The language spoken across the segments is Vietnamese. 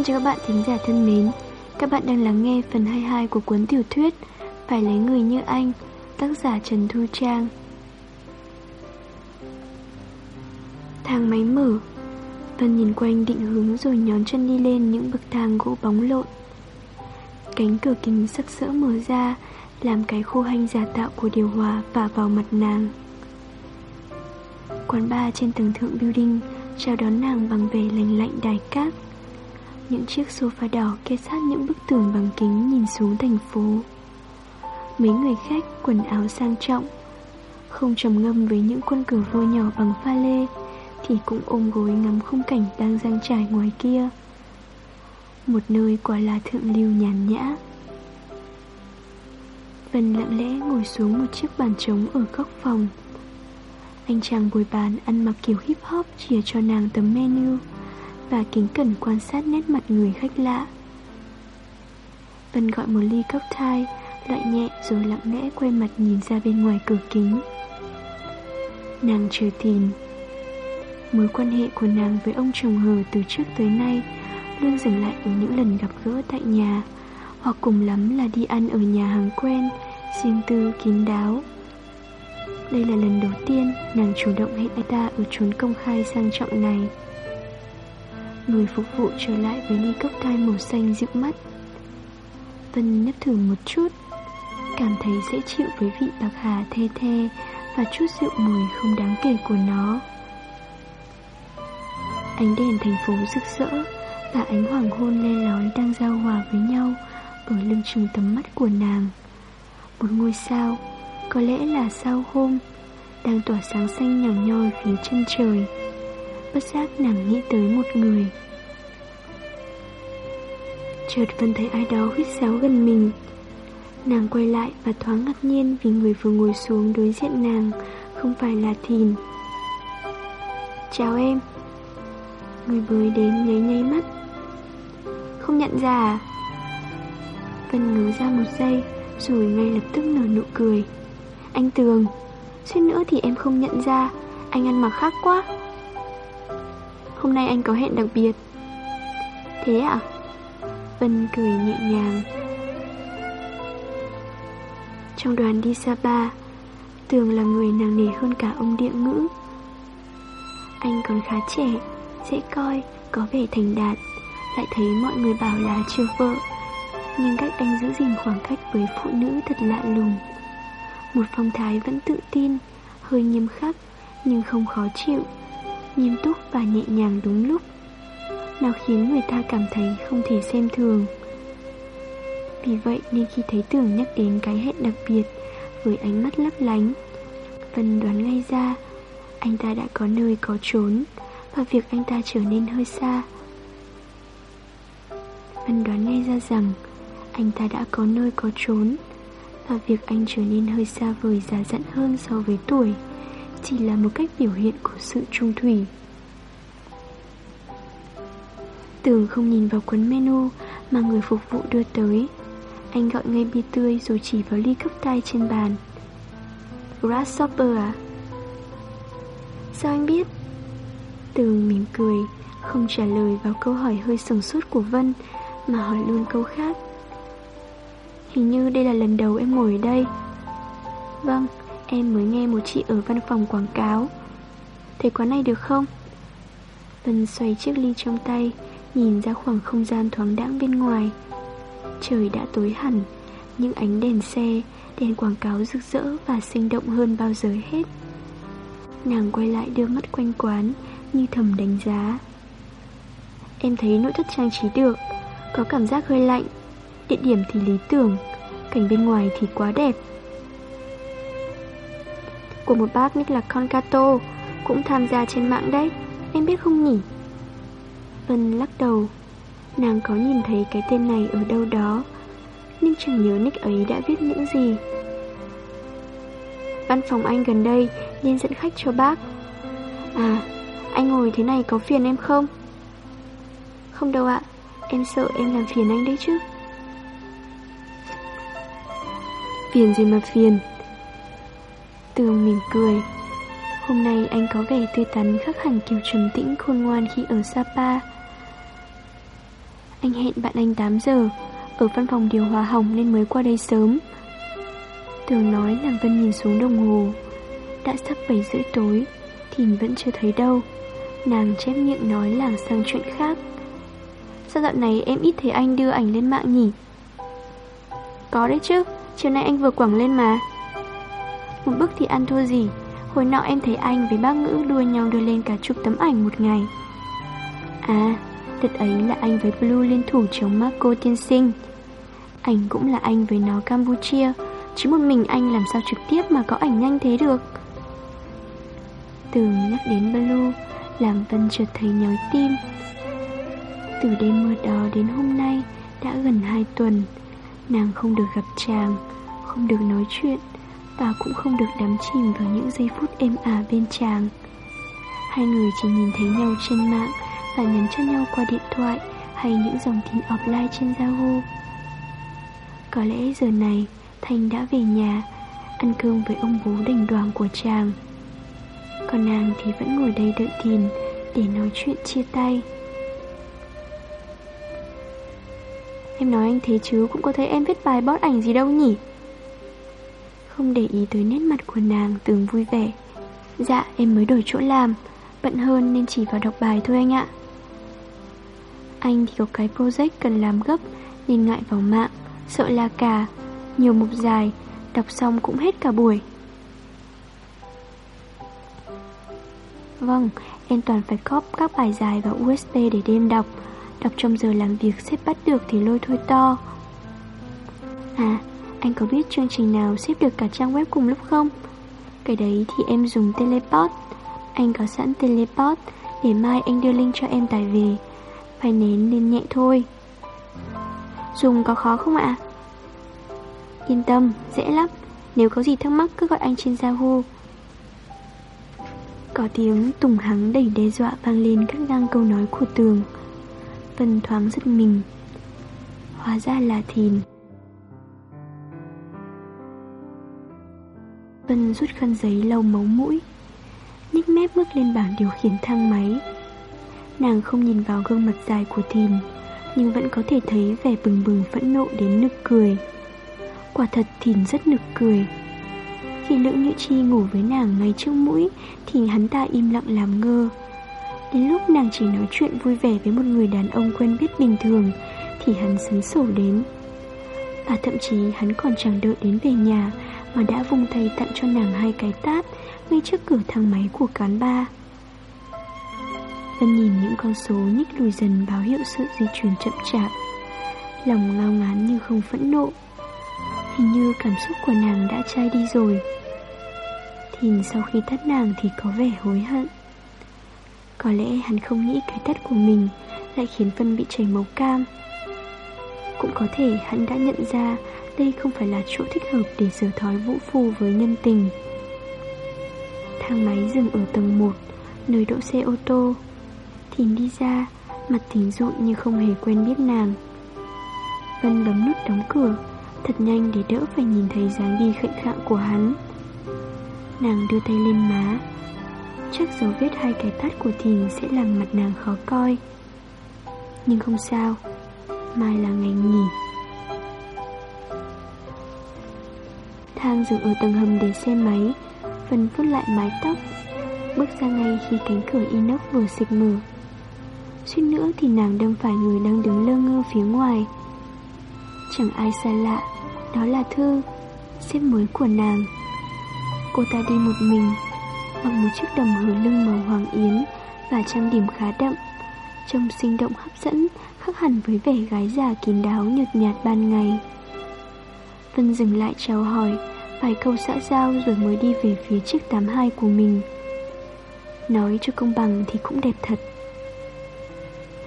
Xin chào các bạn thính giả thân mến. Các bạn đang lắng nghe phần 22 của cuốn tiểu thuyết Phải lấy người như anh, Tác giả Trần Thu Trang. Thang máy mở. Vân nhìn quanh định hướng rồi nhón chân đi lên những bậc thang gỗ bóng lộn. Cánh cửa kính sắc sỡ mở ra, Làm cái khô hanh giả tạo của điều hòa vả vào mặt nàng. Quán bar trên tầng thượng building, Chào đón nàng bằng vẻ lành lạnh đài cát. Những chiếc sofa đỏ kê sát những bức tường bằng kính nhìn xuống thành phố. Mấy người khách quần áo sang trọng, Không trầm ngâm với những quân cờ vua nhỏ bằng pha lê, Thì cũng ôm gối ngắm khung cảnh đang giang trải ngoài kia. Một nơi quả là thượng lưu nhàn nhã. Vân lặng lẽ ngồi xuống một chiếc bàn trống ở góc phòng. Anh chàng bồi bàn ăn mặc kiểu hip hop chia cho nàng tấm menu. Và kính cẩn quan sát nét mặt người khách lạ. Vân gọi một ly cocktail Loại nhẹ rồi lặng lẽ quay mặt nhìn ra bên ngoài cửa kính. Nàng chờ tìm. Mối quan hệ của nàng với ông chồng hờ từ trước tới nay Luôn dừng lại ở những lần gặp gỡ tại nhà, Hoặc cùng lắm là đi ăn ở nhà hàng quen, Riêng tư kín đáo. Đây là lần đầu tiên nàng chủ động hẹn anh ta ở chốn công khai sang trọng này. Người phục vụ trở lại với ly cốc thai màu xanh dịu mắt. Vân nếp thử một chút, Cảm thấy dễ chịu với vị bạc hà thê thê Và chút rượu mùi không đáng kể của nó. Ánh đèn thành phố rực rỡ Và ánh hoàng hôn le lói đang giao hòa với nhau Ở lưng chừng tầm mắt của nàng. Một ngôi sao, Có lẽ là sao hôm, Đang tỏa sáng xanh nhỏ nhoi phía chân trời. Bất giác nàng nghĩ tới một người. Chợt vẫn thấy ai đó huýt sáo gần mình. Nàng quay lại và thoáng ngạc nhiên Vì người vừa ngồi xuống đối diện nàng Không phải là Thìn. Chào em. Người bới đến nháy nháy mắt. Không nhận ra à? Vân ngớ ra một giây, Rồi ngay lập tức nở nụ cười. Anh Tường, Suýt nữa thì em không nhận ra. Anh ăn mặc khác quá. Hôm nay anh có hẹn đặc biệt. Thế ạ à? Vân cười nhẹ nhàng. Trong đoàn đi Sapa Tường là người nàng nề hơn cả ông địa ngữ. Anh còn khá trẻ Dễ coi, có vẻ thành đạt. Lại thấy mọi người bảo là chưa vợ Nhưng cách anh giữ gìn khoảng cách với phụ nữ thật lạ lùng. Một phong thái vẫn tự tin Hơi nghiêm khắc Nhưng không khó chịu. Nghiêm túc và nhẹ nhàng đúng lúc. Nó khiến người ta cảm thấy không thể xem thường. Vì vậy nên khi thấy tưởng nhắc đến cái hẹn đặc biệt Với ánh mắt lấp lánh, Vân đoán ngay ra Anh ta đã có nơi có trốn Và việc anh ta trở nên hơi xa. Vân đoán ngay ra rằng Anh ta đã có nơi có trốn Và việc anh trở nên hơi xa vời già dặn hơn so với tuổi. Chỉ là một cách biểu hiện của sự trung thủy Tường không nhìn vào cuốn menu Mà người phục vụ đưa tới Anh gọi ngay bia tươi rồi chỉ vào ly cấp tay trên bàn Grasshopper à? Sao anh biết? Tường mỉm cười Không trả lời vào câu hỏi hơi sừng sốt của Vân Mà hỏi luôn câu khác Hình như đây là lần đầu em ngồi ở đây Vâng, em mới nghe một chị ở văn phòng quảng cáo. Thế quán này được không? Vân xoay chiếc ly trong tay, Nhìn ra khoảng không gian thoáng đãng bên ngoài. Trời đã tối hẳn Những ánh đèn xe, Đèn quảng cáo rực rỡ và sinh động hơn bao giờ hết. Nàng quay lại đưa mắt quanh quán, Như thầm đánh giá. Em thấy nội thất trang trí được, Có cảm giác hơi lạnh. Địa điểm thì lý tưởng, Cảnh bên ngoài thì quá đẹp. Của một bác nick là Concato Cũng tham gia trên mạng đấy. Em biết không nhỉ? Vân lắc đầu. Nàng có nhìn thấy cái tên này ở đâu đó, Nhưng chẳng nhớ nick ấy đã viết những gì. Văn phòng anh gần đây Nên dẫn khách cho bác. À Anh ngồi thế này có phiền em không? Không đâu ạ, Em sợ em làm phiền anh đấy chứ. Phiền gì mà phiền? Tường mỉm cười. Hôm nay anh có vẻ tươi tắn khác hẳn kiểu trầm tĩnh khôn ngoan khi ở Sapa. Anh hẹn bạn anh 8 giờ, Ở văn phòng điều hòa hỏng nên mới qua đây sớm. Tường nói làm Vân nhìn xuống đồng hồ. Đã sắp 7 rưỡi tối thìn vẫn chưa thấy đâu. Nàng chép miệng nói làng sang chuyện khác. Sao dạo này em ít thấy anh đưa ảnh lên mạng nhỉ? Có đấy chứ, Chiều nay anh vừa quẳng lên mà. Một bức thì ăn thua gì. Hồi nọ em thấy anh với bác ngữ đua nhau đưa lên cả chục tấm ảnh một ngày. À Đợt ấy là anh với Blue liên thủ chống Marco tiên sinh. Ảnh cũng là anh với nó Campuchia Chỉ một mình anh làm sao trực tiếp mà có ảnh nhanh thế được? Từ nhắc đến Blue, Làm Vân chợt thấy nhói tim. Từ đêm mưa đó đến hôm nay Đã gần 2 tuần, Nàng không được gặp chàng, Không được nói chuyện. Và cũng không được đắm chìm vào những giây phút êm ả bên chàng. Hai người chỉ nhìn thấy nhau trên mạng Và nhắn cho nhau qua điện thoại Hay những dòng tin offline trên Yahoo Có lẽ giờ này, Thanh đã về nhà, Ăn cơm với ông bố đành đoàn của chàng. Còn nàng thì vẫn ngồi đây đợi thìn Để nói chuyện chia tay. Em nói anh thế chứ cũng có thấy em viết bài bót ảnh gì đâu nhỉ? Không để ý tới nét mặt của nàng từng vui vẻ. Dạ em mới đổi chỗ làm, Bận hơn nên chỉ vào đọc bài thôi anh ạ. Anh thì có cái project cần làm gấp, Nên ngại vào mạng, Sợ là cả Nhiều mục dài, Đọc xong cũng hết cả buổi. Vâng Em toàn phải copy các bài dài vào USB để đêm đọc. Đọc trong giờ làm việc xếp bắt được thì lôi thôi to. À anh có biết chương trình nào xếp được cả trang web cùng lúc không? Cái đấy thì em dùng teleport. Anh có sẵn teleport Để mai anh đưa link cho em tải về. Phải nén lên nhẹ thôi. Dùng có khó không ạ? Yên tâm, dễ lắm. Nếu có gì thắc mắc cứ gọi anh trên Yahoo Có tiếng tùng hắng đầy đe dọa vang lên các ngang câu nói của tường. Vân thoáng giật mình. Hóa ra là thìn. Vân rút khăn giấy lau máu mũi Nhích mép bước lên bảng điều khiển thang máy. Nàng không nhìn vào gương mặt dài của thìn, Nhưng vẫn có thể thấy vẻ bừng bừng phẫn nộ đến nực cười. Quả thật thìn rất nực cười. Khi Lữ Nhữ Chi ngủ với nàng ngay trước mũi, Thì hắn ta im lặng làm ngơ. Đến lúc nàng chỉ nói chuyện vui vẻ với một người đàn ông quen biết bình thường, Thì hắn sấn sổ đến. Và thậm chí hắn còn chẳng đợi đến về nhà mà đã vung tay tặng cho nàng hai cái tát Ngay trước cửa thang máy của cán ba Vân nhìn những con số nhích lùi dần báo hiệu sự di chuyển chậm chạp. Lòng ngao ngán như không phẫn nộ. Hình như cảm xúc của nàng đã chai đi rồi. Thìn sau khi tắt nàng thì có vẻ hối hận. Có lẽ hắn không nghĩ cái tắt của mình lại khiến Vân bị chảy máu cam. Cũng có thể hắn đã nhận ra đây không phải là chỗ thích hợp để sửa thói vũ phu với nhân tình. Thang máy dừng ở tầng 1, nơi đỗ xe ô tô. Thìn đi ra, mặt tỉnh rụi như không hề quen biết nàng. Vân bấm nút đóng cửa, thật nhanh để đỡ phải nhìn thấy dáng đi khệnh khạng của hắn. Nàng đưa tay lên má, Chắc dấu vết hai cái tắt của Thìn sẽ làm mặt nàng khó coi Nhưng không sao Mai là ngày nghỉ. Thang dừng ở tầng hầm để xe máy phần phút lại mái tóc Bước ra ngay khi cánh cửa inox vừa xịt mở. Suýt nữa thì nàng đâm phải người đang đứng lơ ngơ phía ngoài. Chẳng ai xa lạ Đó là Thư Xếp mới của nàng. Cô ta đi một mình bằng một chiếc đồng hở lưng màu hoàng yến và trang điểm khá đậm, trông sinh động hấp dẫn, khác hẳn với vẻ gái già kín đáo nhợt nhạt ban ngày. Vân dừng lại chào hỏi, vài câu xã giao rồi mới đi về phía chiếc 82 của mình. Nói cho công bằng thì cũng đẹp thật.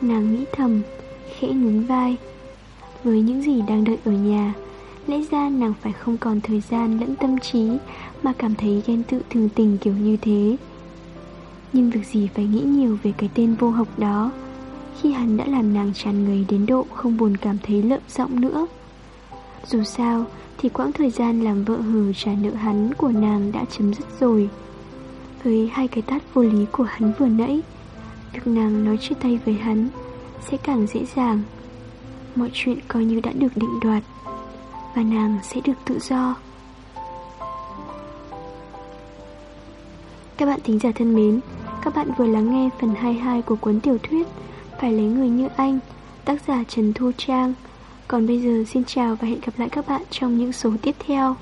Nàng nghĩ thầm, khẽ nhún vai. Với những gì đang đợi ở nhà, lẽ ra nàng phải không còn thời gian lẫn tâm trí mà cảm thấy ghen tự thường tình kiểu như thế. Nhưng việc gì phải nghĩ nhiều về cái tên vô học đó khi hắn đã làm nàng tràn người đến độ không buồn cảm thấy lợm giọng nữa. Dù sao thì quãng thời gian làm vợ hừ trả nợ hắn của nàng đã chấm dứt rồi. Với hai cái tát vô lý của hắn vừa nãy, việc nàng nói chia tay với hắn sẽ càng dễ dàng. mọi chuyện coi như đã được định đoạt Và nàng sẽ được tự do Các bạn thính giả thân mến Các bạn vừa lắng nghe phần 22 của cuốn tiểu thuyết phải lấy người như anh, Tác giả Trần Thu Trang. Còn bây giờ, xin chào và hẹn gặp lại các bạn trong những số tiếp theo.